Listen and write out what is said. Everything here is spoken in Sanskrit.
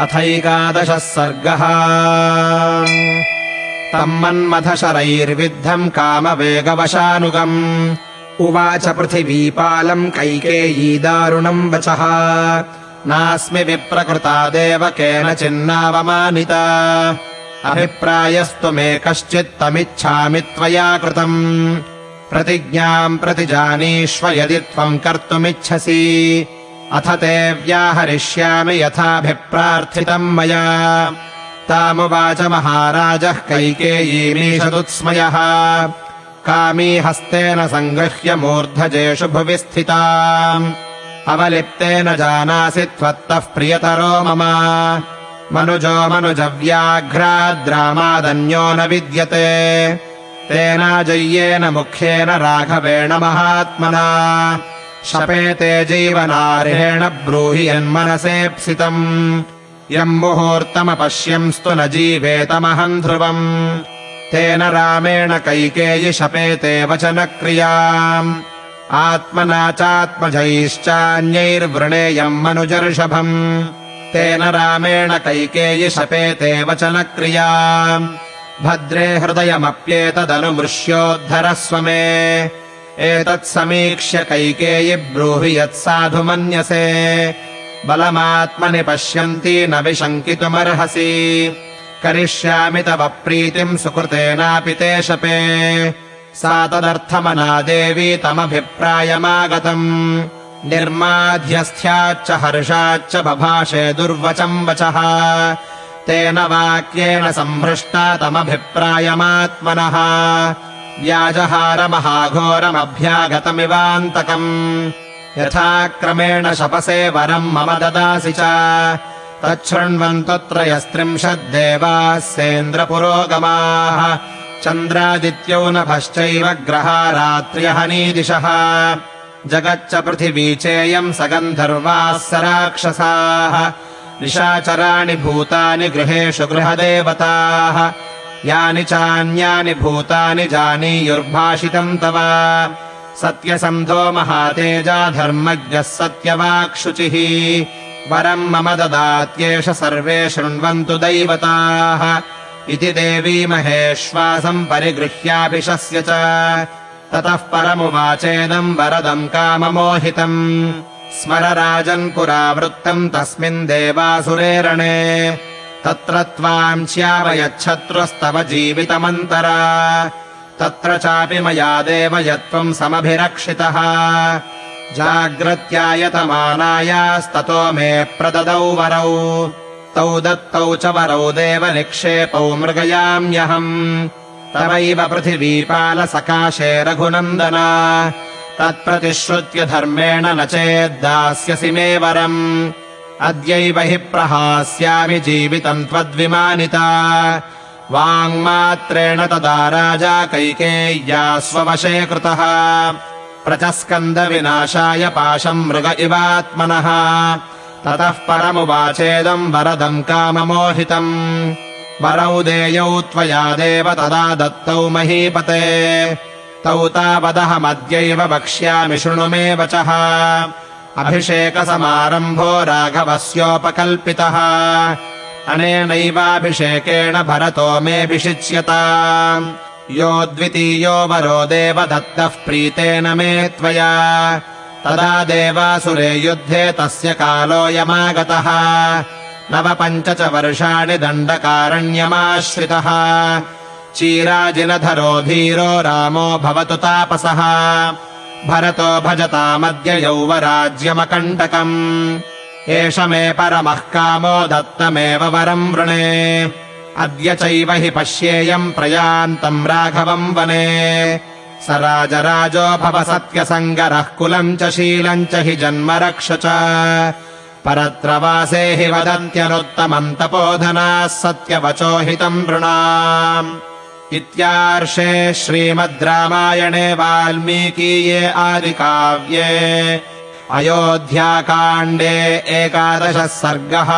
अथैकादशः सर्गः। तम् मन्मथशरैर्विद्धम् कामवेगवशानुगम्। उवाच पृथिवीपालम् कैकेयी दारुणम् वचः। नास्मि विप्रकृता देव केनचिन्नावमानिता अभिप्रायस्तु मे कश्चित्तमिच्छामि त्वया कृतम्। प्रतिज्ञाम् प्रतिजानीष्व यदि त्वम् कर्तुमिच्छसि अथ ते व्याहरिष्यामि यथाभिप्रार्थितम् मया। तामुवाच महाराजः कैकेयीमीषदुत्स्मयः। कामी हस्तेन सङ्गृह्य मूर्धजेषु भुवि स्थिता। अवलिप्तेन जानासि त्वत्तः प्रियतरो मम। मनुजो मनुजव्याघ्राद्रामादन्यो न विद्यते। तेनाजय्येन मुख्येन राघवेण महात्मना शपेते जीवनार्हेण ब्रूहि यन्मनसेप्सितम्। यम् मुहूर्तमपश्यंस्तु न जीवेतमहम् ध्रुवम्। तेन रामेण कैकेयि शपेते वचनक्रियाम् आत्मना चात्मजैश्चान्यैर्वृणेयम् मनुजर्षभम्। तेन रामेण कैकेयि शपेते वचनक्रियाम् भद्रे हृदयमप्येतदनुमृश्योद्धरस्व मे एतत्समीक्ष्य कैकेयि ब्रूहि यत्साधु मन्यसे। बलमात्मनि पश्यन्ती न विशङ्कितुमर्हसि। करिष्यामि तव प्रीतिम् सुकृतेनापि ते शपे। सा तदर्थमना देवी तमभिप्रायमागतम्। निर्माध्यस्थ्याच्च हर्षाच्च बभाषे दुर्वचम् वचः। तेन वाक्येन सम्भृष्टा तमभिप्रायमात्मनः व्याजहारमहाघोरमभ्यागतमिवान्तकम्। यथाक्रमेण शपसे वरम् मम ददासि च। तच्छृण्वन्तत्रयस्त्रिंशद्देवाः सेन्द्रपुरोगमाः चन्द्रादित्यौ नभश्चैव ग्रहा रात्र्यहनीदिशः जगच्च पृथिवी चेयम् स गन्धर्वाः स राक्षसाः निशाचराणि भूतानि गृहेषु गृहदेवताः यानि चान्यानि भूतानि जानीयुर्भाषितम् तव। सत्यसन्धो महातेजा धर्मज्ञः सत्यवाक्शुचिः। वरम् मम ददात्येष सर्वे शृण्वन्तु दैवताः। इति देवी महेश्वासम् परिगृह्याभिषस्य च। ततः परमुवाचेदम् वरदम् काममोहितम्। स्मर राजन् पुरावृत्तम् तस्मिन् देवासुरेरणे तत्र त्वाम् श्यावयच्छत्रुस्तव जीवितमन्तरा। तत्र चापि मया देव यत्त्वम् समभिरक्षितः। जाग्रत्यायतमानायास्ततो मे प्रददौ वरौ। तौ दत्तौ च वरौ देव निक्षेपौ मृगयाम्यहम्। तवैव पृथिवीपालसकाशे रघुनन्दना। तत्प्रतिश्रुत्य धर्मेण न चेद्दास्यसि मे वरम् अद्यैव हि प्रहास्यामि जीवितम् त्वद्विमानिता। वाङ्मात्रेण तदा राजा कैकेय्या स्ववशे कृतः। प्रचस्कन्दविनाशाय पाशम् मृग इवात्मनः। ततः परमुवाचेदम् वरदम् काममोहितम्। वरौ देयौ त्वया देव तदा दत्तौ महीपते। तौ तावदहमद्यैव वक्ष्यामि शृणु मे वचः अभिषेकसमारम्भो राघवस्योपकल्पितः। अनेनैवाभिषेकेण भरतो मेऽभिषिच्यता यो द्वितीयो वरो देव दत्तः प्रीतेन मे त्वया। तदा देवासुरे युद्धे तस्य कालोऽयमागतः नवपञ्च च वर्षाणि दण्डकारण्यमाश्रितः। चीराजिनधरो धीरो रामो भवतु तापसः भरतो भजतामद्य यौवराज्यमकण्टकम्। एष मे परमः कामो दत्तमेव वरम् वृणे। अद्य चैव हि पश्येयम् प्रयान्तम् राघवम् वने। स राजराजो भव सत्यसङ्गरः कुलम् च शीलम् च हि जन्म रक्ष च। परत्रवासे हि वदन्त्यनुत्तमम् तपोधनाः सत्यवचो हितम् वृणाम् इत्यार्षे श्रीमद् रामायणे वाल्मीकीये आदिकाव्ये अयोध्याकाण्डे एकादशः सर्गः